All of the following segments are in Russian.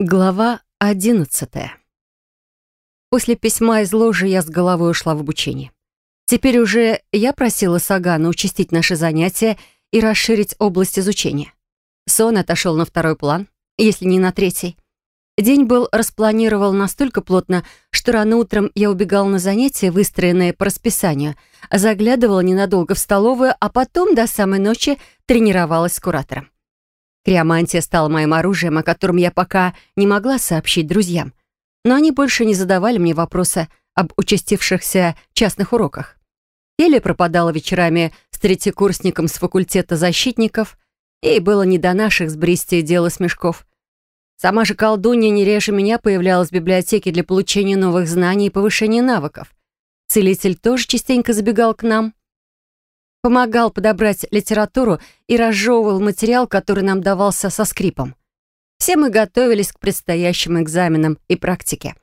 Глава одиннадцатая. После письма из ложи я с головой ушла в обучение. Теперь уже я просила Сагана участить наши занятия и расширить область изучения. Сон отошел на второй план, если не на третий. День был распланирован настолько плотно, что рано утром я убегала на занятия, выстроенные по расписанию, заглядывала ненадолго в столовую, а потом до самой ночи тренировалась с куратором. Криомантия стала моим оружием, о котором я пока не могла сообщить друзьям. Но они больше не задавали мне вопросы об участившихся частных уроках. Еле пропадала вечерами с третьекурсником с факультета защитников, и было не до наших с Бристи дела смешков. Сама же колдунья не реже меня появлялась в библиотеке для получения новых знаний и повышения навыков. Целитель тоже частенько забегал к нам помогал подобрать литературу и разжевывал материал, который нам давался со скрипом. Все мы готовились к предстоящим экзаменам и практике.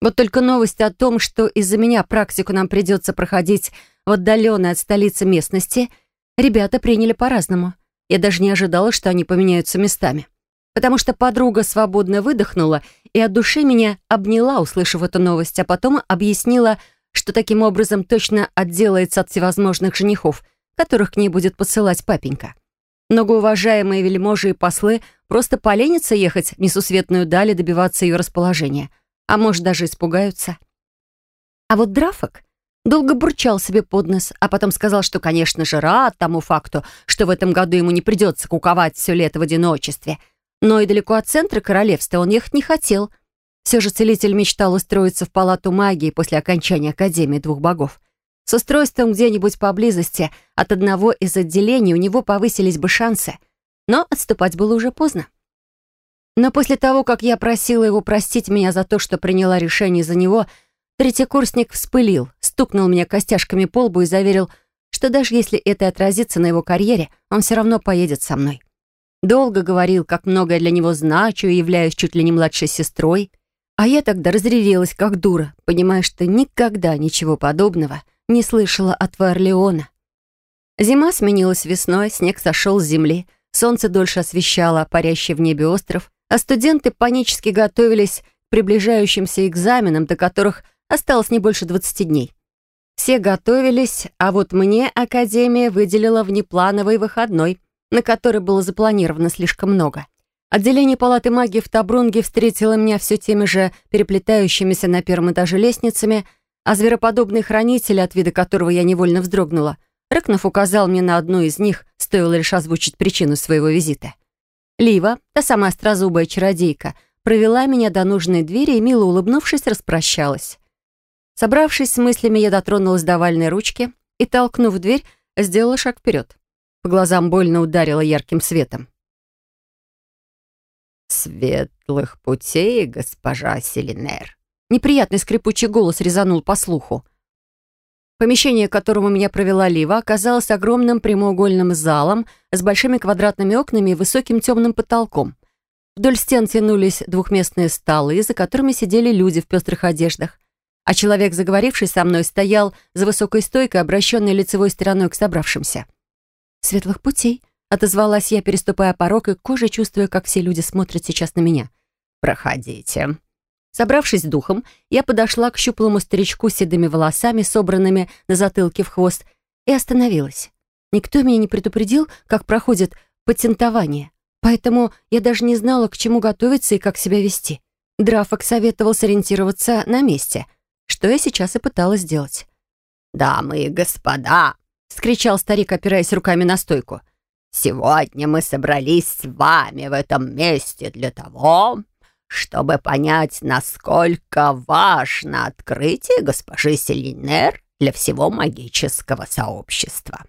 Вот только новость о том, что из-за меня практику нам придется проходить в отдаленной от столицы местности, ребята приняли по-разному. Я даже не ожидала, что они поменяются местами. Потому что подруга свободно выдохнула и от души меня обняла, услышав эту новость, а потом объяснила, что таким образом точно отделается от всевозможных женихов — которых к ней будет посылать папенька. Многоуважаемые вельможи и послы просто поленятся ехать в несусветную даль и добиваться ее расположения, а может, даже испугаются. А вот Драфок долго бурчал себе под нос, а потом сказал, что, конечно же, рад тому факту, что в этом году ему не придется куковать все лето в одиночестве. Но и далеко от центра королевства он ехать не хотел. Все же целитель мечтал устроиться в палату магии после окончания Академии двух богов. С устройством где-нибудь поблизости от одного из отделений у него повысились бы шансы, но отступать было уже поздно. Но после того, как я просила его простить меня за то, что приняла решение за него, третьекурсник вспылил, стукнул меня костяшками по лбу и заверил, что даже если это отразится на его карьере, он все равно поедет со мной. Долго говорил, как многое для него значу и являюсь чуть ли не младшей сестрой, а я тогда разревелась, как дура, понимая, что никогда ничего подобного — не слышала от Варлеона. Зима сменилась весной, снег сошел с земли, солнце дольше освещало парящий в небе остров, а студенты панически готовились к приближающимся экзаменам, до которых осталось не больше 20 дней. Все готовились, а вот мне Академия выделила внеплановый выходной, на который было запланировано слишком много. Отделение палаты магии в Табрунге встретило меня все теми же переплетающимися на первом этаже лестницами, а звероподобный хранитель, от вида которого я невольно вздрогнула, Рыкнов указал мне на одну из них, стоило лишь озвучить причину своего визита. Лива, та самая острозубая чародейка, провела меня до нужной двери и, мило улыбнувшись, распрощалась. Собравшись с мыслями, я дотронулась до вальной ручки и, толкнув дверь, сделала шаг вперед. По глазам больно ударила ярким светом. «Светлых путей, госпожа Селинер», Неприятный скрипучий голос резанул по слуху. Помещение, к которому меня провела Лива, оказалось огромным прямоугольным залом с большими квадратными окнами и высоким темным потолком. Вдоль стен тянулись двухместные столы, за которыми сидели люди в пестрых одеждах. А человек, заговоривший со мной, стоял за высокой стойкой, обращенной лицевой стороной к собравшимся. «Светлых путей», — отозвалась я, переступая порог и кожей чувствуя, как все люди смотрят сейчас на меня. «Проходите», Собравшись духом, я подошла к щуплому старичку с седыми волосами, собранными на затылке в хвост, и остановилась. Никто меня не предупредил, как проходит патентование, поэтому я даже не знала, к чему готовиться и как себя вести. Драфок советовал сориентироваться на месте, что я сейчас и пыталась сделать. «Дамы и господа!» — скричал старик, опираясь руками на стойку. «Сегодня мы собрались с вами в этом месте для того, чтобы понять, насколько важно открытие госпожи Селинер для всего магического сообщества.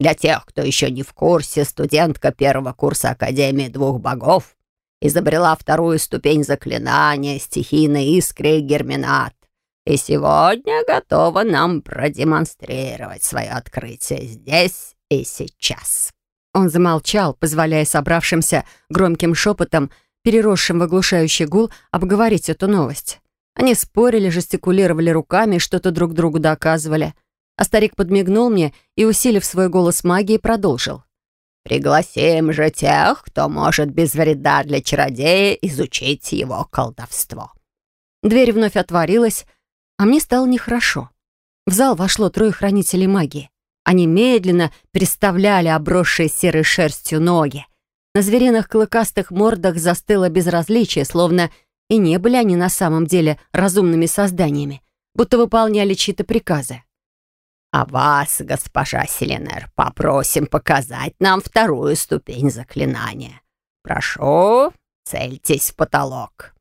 Для тех, кто еще не в курсе, студентка первого курса Академии двух богов изобрела вторую ступень заклинания стихийной искры Герминат и сегодня готова нам продемонстрировать свое открытие здесь и сейчас». Он замолчал, позволяя собравшимся громким шепотом переросшим в оглушающий гул, обговорить эту новость. Они спорили, жестикулировали руками, что-то друг другу доказывали. А старик подмигнул мне и, усилив свой голос магии, продолжил. Пригласим же тех, кто может без вреда для чародея изучить его колдовство». Дверь вновь отворилась, а мне стало нехорошо. В зал вошло трое хранителей магии. Они медленно переставляли обросшие серой шерстью ноги. На звериных клыкастых мордах застыло безразличие, словно и не были они на самом деле разумными созданиями, будто выполняли чьи-то приказы. «А вас, госпожа Селенер, попросим показать нам вторую ступень заклинания. Прошу, цельтесь в потолок».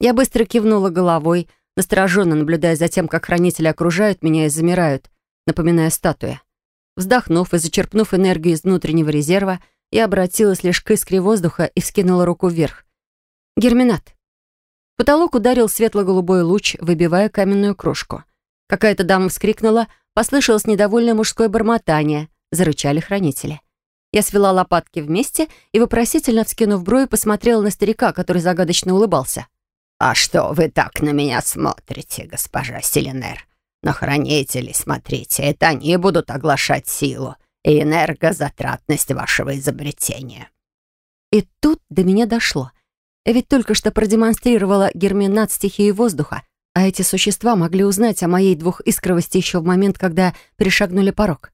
Я быстро кивнула головой, настороженно наблюдая за тем, как хранители окружают меня и замирают, напоминая статуя. Вздохнув и зачерпнув энергию из внутреннего резерва, я обратилась лишь к искре воздуха и вскинула руку вверх. Герминат. Потолок ударил светло-голубой луч, выбивая каменную крошку. Какая-то дама вскрикнула, послышалось недовольное мужское бормотание, зарычали хранители. Я свела лопатки вместе и, вопросительно вскинув брови, посмотрела на старика, который загадочно улыбался. «А что вы так на меня смотрите, госпожа Селенер? На хранителей смотрите, это они будут оглашать силу и энергозатратность вашего изобретения». И тут до меня дошло. Я ведь только что продемонстрировала герминат стихии воздуха, а эти существа могли узнать о моей двухискровости еще в момент, когда перешагнули порог.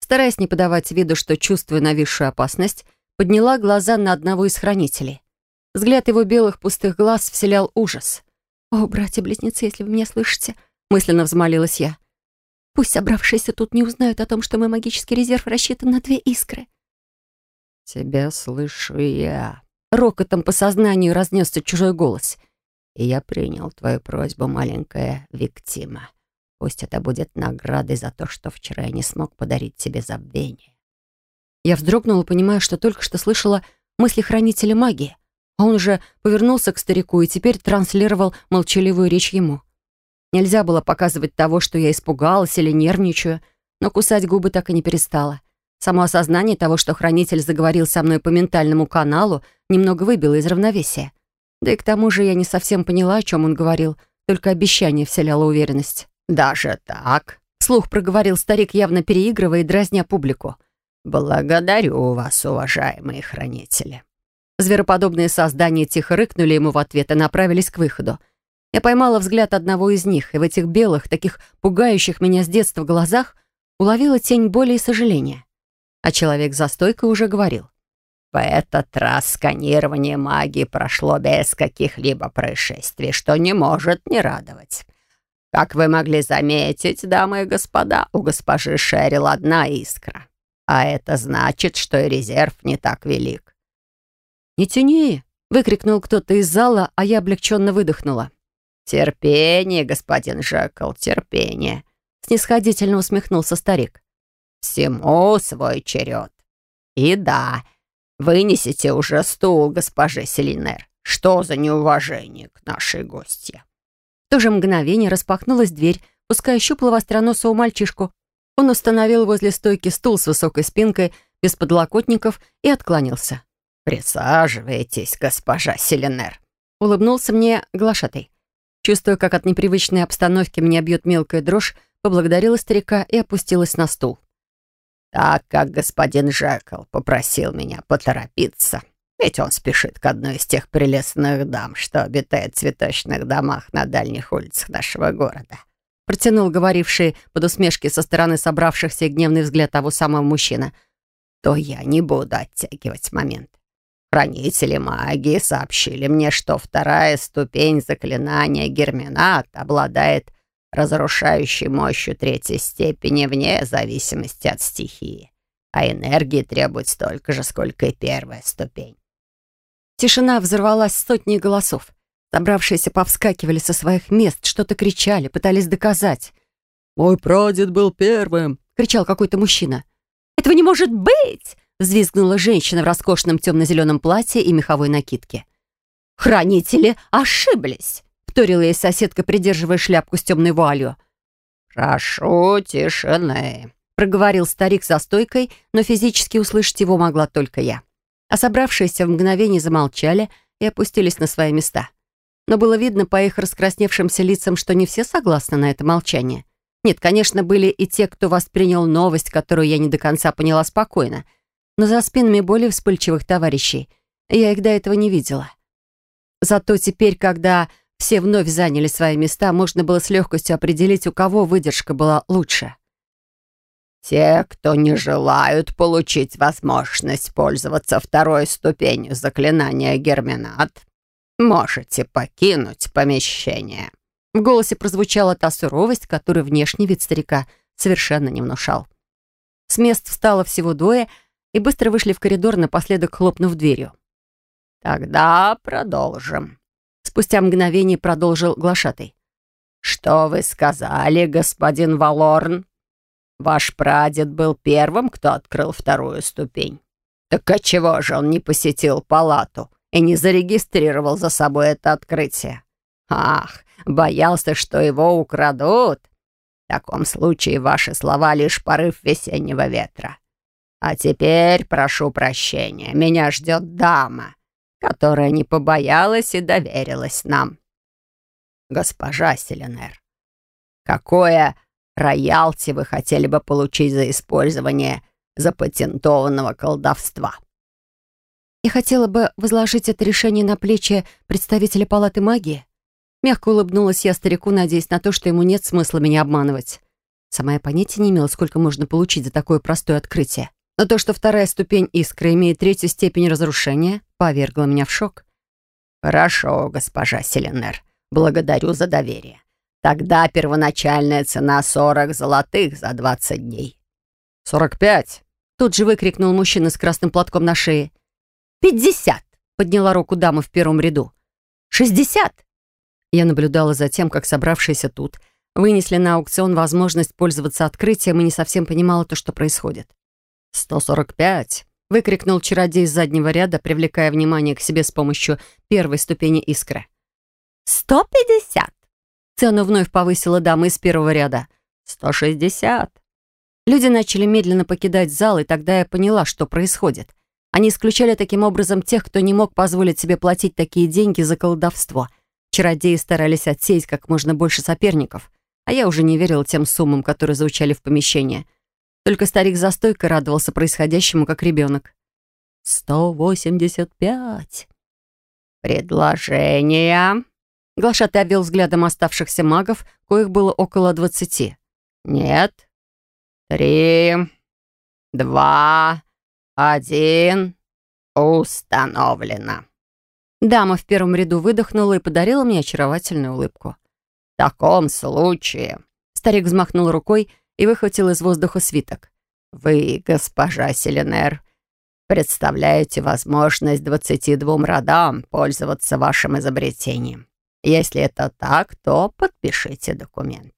Стараясь не подавать виду, что чувствую нависшую опасность, подняла глаза на одного из хранителей. Взгляд его белых пустых глаз вселял ужас. «О, братья-близнецы, если вы меня слышите!» мысленно взмолилась я. «Пусть собравшиеся тут не узнают о том, что мой магический резерв рассчитан на две искры». «Тебя слышу я», — рокотом по сознанию разнесся чужой голос. «И я принял твою просьбу, маленькая Виктима. Пусть это будет наградой за то, что вчера я не смог подарить тебе забвение». Я вздрогнула, понимая, что только что слышала мысли хранителя магии. А он уже повернулся к старику и теперь транслировал молчаливую речь ему. Нельзя было показывать того, что я испугалась или нервничаю, но кусать губы так и не перестала. Само осознание того, что хранитель заговорил со мной по ментальному каналу, немного выбило из равновесия. Да и к тому же я не совсем поняла, о чем он говорил, только обещание вселяло уверенность. «Даже так?» — слух проговорил старик, явно переигрывая и дразня публику. «Благодарю вас, уважаемые хранители». Звероподобные создания тихо рыкнули ему в ответ и направились к выходу. Я поймала взгляд одного из них, и в этих белых, таких пугающих меня с детства глазах, уловила тень боли и сожаления. А человек за стойкой уже говорил. В этот раз сканирование магии прошло без каких-либо происшествий, что не может не радовать. Как вы могли заметить, дамы и господа, у госпожи Шерил одна искра. А это значит, что и резерв не так велик. «Не тяни!» — выкрикнул кто-то из зала, а я облегченно выдохнула. «Терпение, господин Жекл, терпение!» — снисходительно усмехнулся старик. «Всему свой черед. И да, вынесите уже стул, госпоже Селинер. Что за неуважение к нашей гостье?» В то же мгновение распахнулась дверь, пуская щуплого остроносого мальчишку. Он установил возле стойки стул с высокой спинкой, без подлокотников, и откланялся. «Присаживайтесь, госпожа Селенер», — улыбнулся мне глашатый. Чувствуя, как от непривычной обстановки меня бьет мелкая дрожь, поблагодарила старика и опустилась на стул. «Так как господин Жекл попросил меня поторопиться, ведь он спешит к одной из тех прелестных дам, что обитает в цветочных домах на дальних улицах нашего города», протянул говоривший под усмешки со стороны собравшихся гневный взгляд того самого мужчины, то я не буду оттягивать момент. Хранители магии сообщили мне, что вторая ступень заклинания Герминат обладает разрушающей мощью третьей степени вне зависимости от стихии, а энергии требует столько же, сколько и первая ступень. Тишина взорвалась сотней голосов. Собравшиеся повскакивали со своих мест, что-то кричали, пытались доказать. «Мой прадед был первым!» — кричал какой-то мужчина. «Этого не может быть!» Взвизгнула женщина в роскошном темно-зеленом платье и меховой накидке. «Хранители ошиблись!» — вторила ей соседка, придерживая шляпку с темной вуалью. «Прошу тишины!» — проговорил старик за стойкой, но физически услышать его могла только я. А собравшиеся в мгновение замолчали и опустились на свои места. Но было видно по их раскрасневшимся лицам, что не все согласны на это молчание. Нет, конечно, были и те, кто воспринял новость, которую я не до конца поняла спокойно — но за спинами более вспыльчивых товарищей. Я их до этого не видела. Зато теперь, когда все вновь заняли свои места, можно было с легкостью определить, у кого выдержка была лучше. «Те, кто не желают получить возможность пользоваться второй ступенью заклинания Герминат, можете покинуть помещение». В голосе прозвучала та суровость, которую внешний вид старика совершенно не внушал. С мест встало всего двое и быстро вышли в коридор, напоследок хлопнув дверью. «Тогда продолжим», — спустя мгновение продолжил глашатый. «Что вы сказали, господин Валорн? Ваш прадед был первым, кто открыл вторую ступень. Так отчего же он не посетил палату и не зарегистрировал за собой это открытие? Ах, боялся, что его украдут. В таком случае ваши слова — лишь порыв весеннего ветра. А теперь прошу прощения, меня ждет дама, которая не побоялась и доверилась нам. Госпожа Селенер, какое роялти вы хотели бы получить за использование запатентованного колдовства?» «Я хотела бы возложить это решение на плечи представителя палаты магии», Мягко улыбнулась я старику, надеясь на то, что ему нет смысла меня обманывать. Сама я понятия не имела, сколько можно получить за такое простое открытие. Но то, что вторая ступень искры имеет третью степень разрушения, повергло меня в шок. «Хорошо, госпожа Селенер. Благодарю за доверие. Тогда первоначальная цена 40 золотых за 20 дней». «Сорок пять!» Тут же выкрикнул мужчина с красным платком на шее. «Пятьдесят!» — подняла руку дама в первом ряду. «Шестьдесят!» Я наблюдала за тем, как собравшиеся тут вынесли на аукцион возможность пользоваться открытием и не совсем понимала то, что происходит. «Сто сорок пять!» — выкрикнул чародей из заднего ряда, привлекая внимание к себе с помощью первой ступени искры. «Сто пятьдесят!» Цену вновь повысила дама из первого ряда. «Сто шестьдесят!» Люди начали медленно покидать зал, и тогда я поняла, что происходит. Они исключали таким образом тех, кто не мог позволить себе платить такие деньги за колдовство — Чародеи старались отсеять как можно больше соперников, а я уже не верила тем суммам, которые звучали в помещении. Только старик за стойкой радовался происходящему, как ребенок. «Сто восемьдесят пять!» «Предложение!» Глашатый обвел взглядом оставшихся магов, коих было около двадцати. «Нет. Три. Два. Один. Установлено». Дама в первом ряду выдохнула и подарила мне очаровательную улыбку. «В таком случае...» Старик взмахнул рукой и выхватил из воздуха свиток. «Вы, госпожа Селенер, представляете возможность двадцати двум родам пользоваться вашим изобретением. Если это так, то подпишите документ.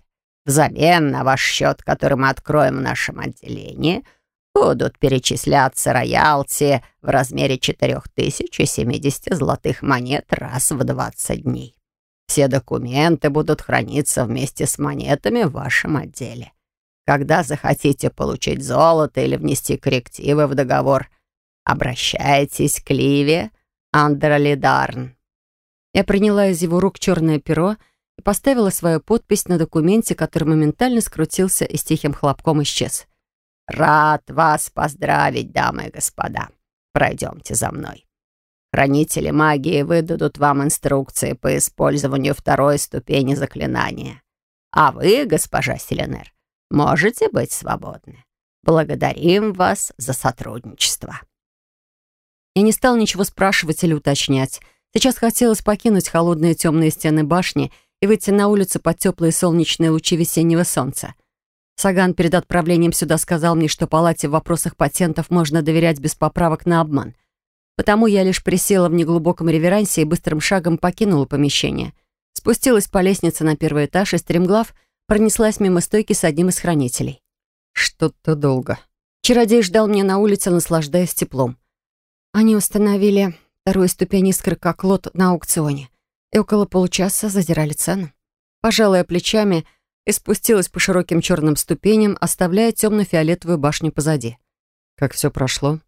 Взамен на ваш счет, который мы откроем в нашем отделении, будут перечисляться роялти в размере 4070 золотых монет раз в 20 дней. Все документы будут храниться вместе с монетами в вашем отделе. Когда захотите получить золото или внести коррективы в договор, обращайтесь к Ливе Андролидарн. Я приняла из его рук черное перо и поставила свою подпись на документе, который моментально скрутился и с тихим хлопком исчез. «Рад вас поздравить, дамы и господа. Пройдемте за мной. Хранители магии выдадут вам инструкции по использованию второй ступени заклинания. А вы, госпожа Селенер, можете быть свободны. Благодарим вас за сотрудничество». Я не стал ничего спрашивать или уточнять. Сейчас хотелось покинуть холодные темные стены башни и выйти на улицу под теплые солнечные лучи весеннего солнца. Саган перед отправлением сюда сказал мне, что палате в вопросах патентов можно доверять без поправок на обман. Потому я лишь присела в неглубоком реверансе и быстрым шагом покинула помещение. Спустилась по лестнице на первый этаж и, стремглав, пронеслась мимо стойки с одним из хранителей. Что-то долго. Чародей ждал меня на улице, наслаждаясь теплом. Они установили вторую ступень искры как лот на аукционе и около получаса задирали цену. Пожалуй, плечами — и спустилась по широким черным ступеням, оставляя темно-фиолетовую башню позади. Как все прошло?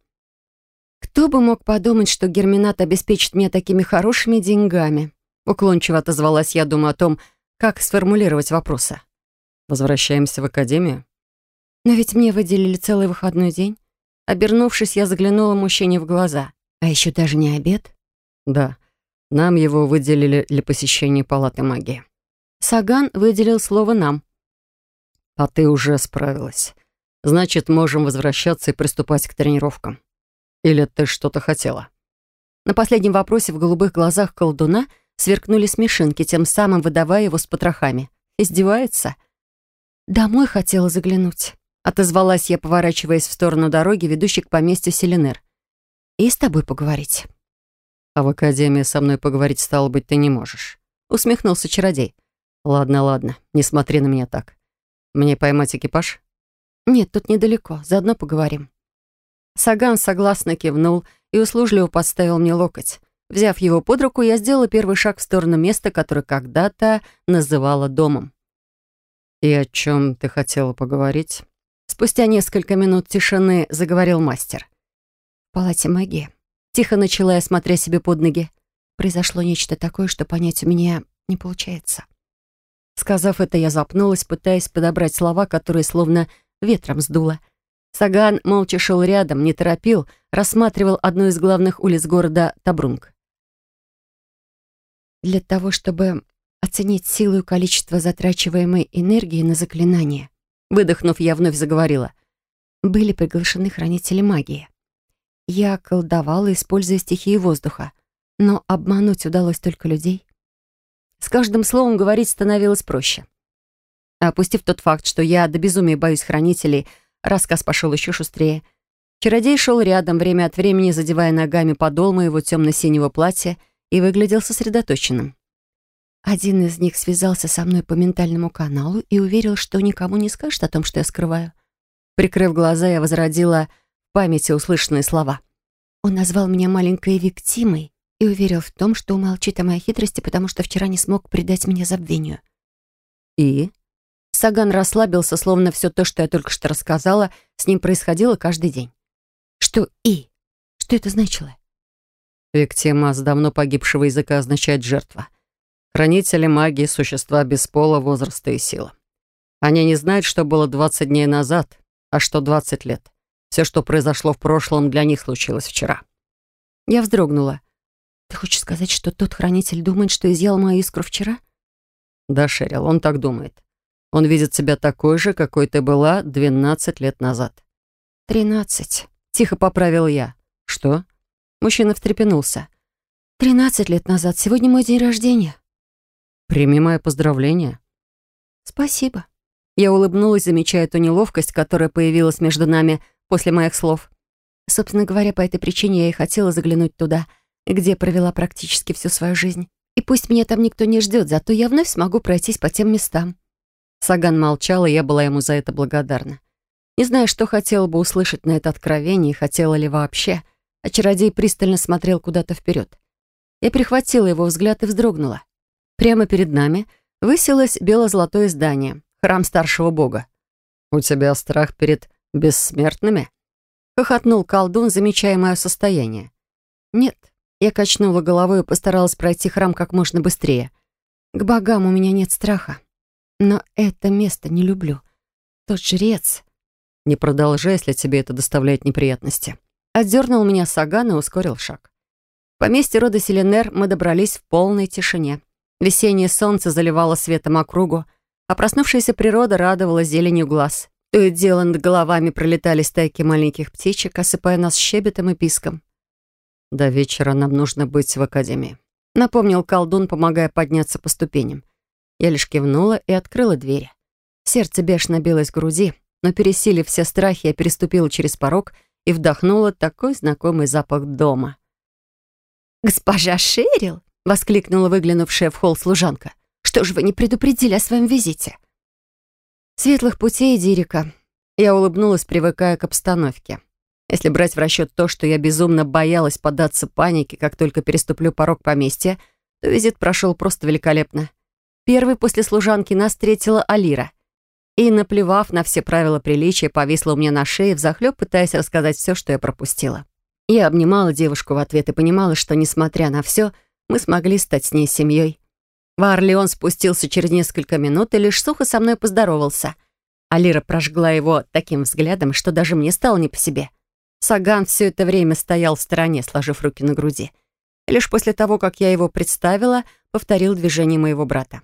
«Кто бы мог подумать, что Герминат обеспечит меня такими хорошими деньгами?» Уклончиво отозвалась я, думаю о том, как сформулировать вопросы. «Возвращаемся в академию?» «Но ведь мне выделили целый выходной день. Обернувшись, я заглянула мужчине в глаза. «А еще даже не обед?» Да, нам его выделили для посещения палаты магии. Саган выделил слово «нам». А ты уже справилась. Значит, можем возвращаться и приступать к тренировкам. Или ты что-то хотела? На последнем вопросе в голубых глазах колдуна сверкнули смешинки, тем самым выдавая его с потрохами. Издевается? «Домой хотела заглянуть», — отозвалась я, поворачиваясь в сторону дороги, ведущей к поместью Селенер. «И с тобой поговорить». «А в академии со мной поговорить, стало быть, ты не можешь», — усмехнулся чародей. «Ладно, ладно, не смотри на меня так. Мне поймать экипаж?» «Нет, тут недалеко, заодно поговорим». Саган согласно кивнул и услужливо подставил мне локоть. Взяв его под руку, я сделала первый шаг в сторону места, которое когда-то называла домом. «И о чем ты хотела поговорить?» Спустя несколько минут тишины заговорил мастер. «В палате магии». Тихо начала я, смотря себе под ноги. Произошло нечто такое, что понять у меня не получается. Сказав это, я запнулась, пытаясь подобрать слова, которые словно ветром сдуло. Саган молча шел рядом, не торопил, рассматривал одну из главных улиц города Табрунг. Для того, чтобы оценить силу и количество затрачиваемой энергии на заклинание, выдохнув, я вновь заговорила, были приглашены хранители магии. Я колдовала, используя стихии воздуха, но обмануть удалось только людей. С каждым словом говорить становилось проще. Опустив тот факт, что я до безумия боюсь хранителей, Рассказ пошел еще шустрее. Чародей шел рядом, время от времени задевая ногами подол моего темно-синего платья и выглядел сосредоточенным. Один из них связался со мной по ментальному каналу и уверил, что никому не скажет о том, что я скрываю. Прикрыв глаза, я возродила в памяти услышанные слова. Он назвал меня маленькой виктимой и уверил в том, что умолчит о моей хитрости, потому что вчера не смог предать меня забвению. «И?» Саган расслабился, словно все то, что я только что рассказала, с ним происходило каждый день. Что «и»? Что это значило? Виктима с давно погибшего языка означает «жертва». Хранители магии — существа без пола, возраста и силы. Они не знают, что было 20 дней назад, а что 20 лет. Все, что произошло в прошлом, для них случилось вчера. Я вздрогнула. «Ты хочешь сказать, что тот хранитель думает, что изъял мою искру вчера?» «Да, Шерил, он так думает. Он видит себя такой же, какой ты была 12 лет назад. «Тринадцать», — тихо поправил я. «Что?» Мужчина встрепенулся. «Тринадцать лет назад. Сегодня мой день рождения». «Прими мое поздравление». «Спасибо». Я улыбнулась, замечая ту неловкость, которая появилась между нами после моих слов. Собственно говоря, по этой причине я и хотела заглянуть туда, где провела практически всю свою жизнь. И пусть меня там никто не ждет, зато я вновь смогу пройтись по тем местам. Саган молчал, и я была ему за это благодарна. Не знаю, что хотела бы услышать на это откровение, и хотела ли вообще, а чародей пристально смотрел куда-то вперед. Я перехватила его взгляд и вздрогнула. Прямо перед нами высилось бело-золотое здание, храм старшего бога. «У тебя страх перед бессмертными?» — хохотнул колдун, замечая мое состояние. «Нет». Я качнула головой и постаралась пройти храм как можно быстрее. К богам у меня нет страха. Но это место не люблю. Тот жрец... Не продолжай, если тебе это доставляет неприятности. Отдернул меня Саган и ускорил шаг. В поместье рода Селенер мы добрались в полной тишине. Весеннее солнце заливало светом округу, а проснувшаяся природа радовала зеленью глаз. То и дело над головами пролетали стайки маленьких птичек, осыпая нас щебетом и писком. «До вечера нам нужно быть в академии», — напомнил колдун, помогая подняться по ступеням. Я лишь кивнула и открыла дверь. Сердце бешено билось в груди, но, пересилив все страхи, я переступила через порог и вдохнула такой знакомый запах дома. «Госпожа Шерил!» — воскликнула выглянувшая в холл служанка. «Что же вы не предупредили о своем визите?» «Светлых путей, Дирика». Я улыбнулась, привыкая к обстановке. Если брать в расчет то, что я безумно боялась поддаться панике, как только переступлю порог поместья, то визит прошел просто великолепно. Первой после служанки нас встретила Алира. И, наплевав на все правила приличия, повисла у меня на шее, взахлёб пытаясь рассказать все, что я пропустила. Я обнимала девушку в ответ и понимала, что, несмотря на все, мы смогли стать с ней семьей. Варлеон спустился через несколько минут и лишь сухо со мной поздоровался. Алира прожгла его таким взглядом, что даже мне стало не по себе. Саган все это время стоял в стороне, сложив руки на груди. И лишь после того, как я его представила, повторил движение моего брата.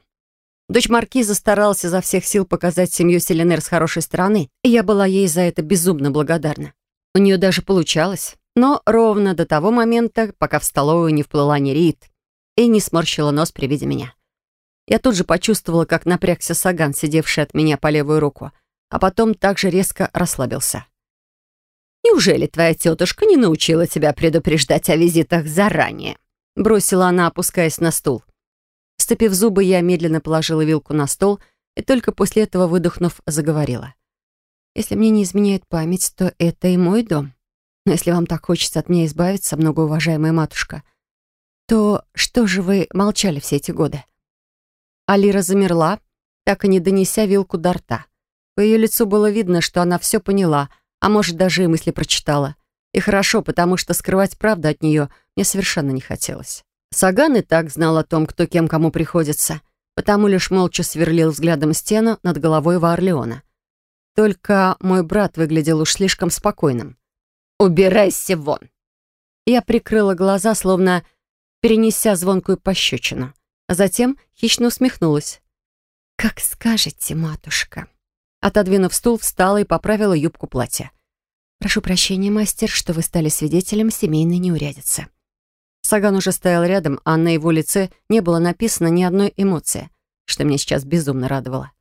Дочь Маркиза старалась изо всех сил показать семью Селенер с хорошей стороны, и я была ей за это безумно благодарна. У нее даже получалось. Но ровно до того момента, пока в столовую не вплыла Нерит и не сморщила нос при виде меня. Я тут же почувствовала, как напрягся Саган, сидевший от меня по левую руку, а потом также резко расслабился. «Неужели твоя тетушка не научила тебя предупреждать о визитах заранее?» Бросила она, опускаясь на стул. Сцепив зубы, я медленно положила вилку на стол и только после этого, выдохнув, заговорила. «Если мне не изменяет память, то это и мой дом. Но если вам так хочется от меня избавиться, многоуважаемая матушка, то что же вы молчали все эти годы?» Алира замерла, так и не донеся вилку до рта. По ее лицу было видно, что она все поняла, а может, даже и мысли прочитала. И хорошо, потому что скрывать правду от нее мне совершенно не хотелось. Саган и так знал о том, кто кем кому приходится, потому лишь молча сверлил взглядом стену над головой Варлеона. Только мой брат выглядел уж слишком спокойным. «Убирайся вон!» Я прикрыла глаза, словно перенеся звонкую пощечину а затем хищно усмехнулась. «Как скажете, матушка». Отодвинув стул, встала и поправила юбку платья. «Прошу прощения, мастер, что вы стали свидетелем семейной неурядицы». Саган уже стоял рядом, а на его лице не было написано ни одной эмоции, что меня сейчас безумно радовало.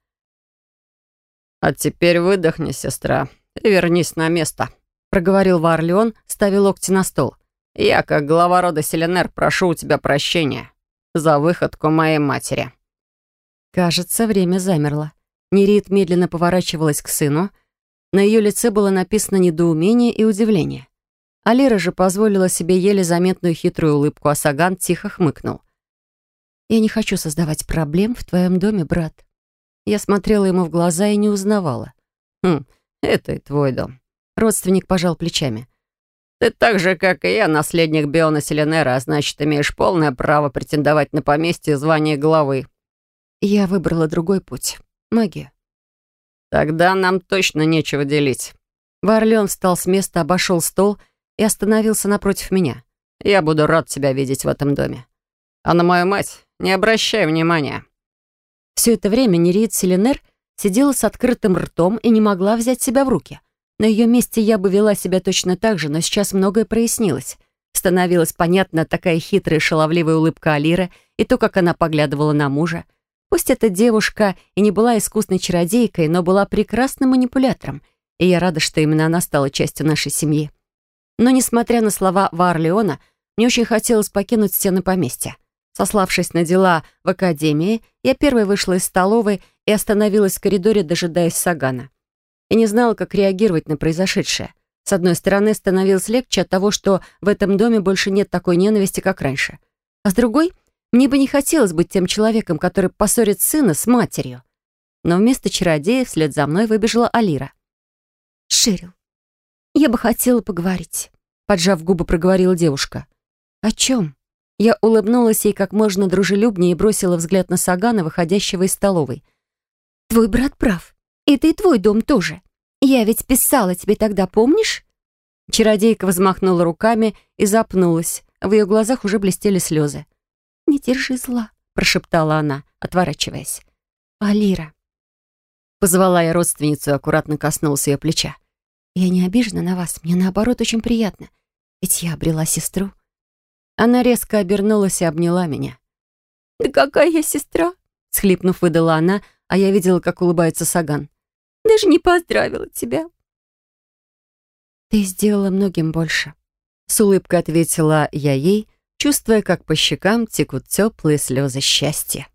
«А теперь выдохни, сестра, и вернись на место», — проговорил Варлеон, ставя локти на стол. «Я, как глава рода Селенер, прошу у тебя прощения за выходку моей матери». Кажется, время замерло. Нерит медленно поворачивалась к сыну. На ее лице было написано недоумение и удивление. Алира же позволила себе еле заметную хитрую улыбку, а Саган тихо хмыкнул. «Я не хочу создавать проблем в твоем доме, брат». Я смотрела ему в глаза и не узнавала. «Хм, это и твой дом». Родственник пожал плечами. Ты так же, как и я, наследник Биона Селенера, а значит, имеешь полное право претендовать на поместье звание главы. Я выбрала другой путь. Магия. Тогда нам точно нечего делить. Варлеон встал с места, обошел стол и остановился напротив меня. Я буду рад тебя видеть в этом доме. А на мою мать не обращай внимания. Все это время Нерит Селенер сидела с открытым ртом и не могла взять себя в руки — на ее месте я бы вела себя точно так же, но сейчас многое прояснилось. Становилась понятна такая хитрая шаловливая улыбка Алиры и то, как она поглядывала на мужа. Пусть эта девушка и не была искусной чародейкой, но была прекрасным манипулятором, и я рада, что именно она стала частью нашей семьи. Но, несмотря на слова Варлеона, мне очень хотелось покинуть стены поместья. Сославшись на дела в академии, я первой вышла из столовой и остановилась в коридоре, дожидаясь Сагана и не знала, как реагировать на произошедшее. С одной стороны, становилось легче от того, что в этом доме больше нет такой ненависти, как раньше. А с другой, мне бы не хотелось быть тем человеком, который поссорит сына с матерью. Но вместо чародея вслед за мной выбежала Алира. «Шерил, я бы хотела поговорить», — поджав губы, проговорила девушка. «О чем?» Я улыбнулась ей как можно дружелюбнее и бросила взгляд на Сагана, выходящего из столовой. «Твой брат прав. Это и твой дом тоже. Я ведь писала тебе тогда, помнишь?» Чародейка взмахнула руками и запнулась. В ее глазах уже блестели слезы. «Не держи зла», — прошептала она, отворачиваясь. «Алира». Позвала я родственницу аккуратно коснулась ее плеча. «Я не обижена на вас, мне наоборот очень приятно. Ведь я обрела сестру». Она резко обернулась и обняла меня. «Да какая я сестра?» — схлипнув, выдала она, а я видела, как улыбается Саган. «Даже не поздравила тебя». «Ты сделала многим больше», — с улыбкой ответила я ей, чувствуя, как по щекам текут теплые слезы счастья.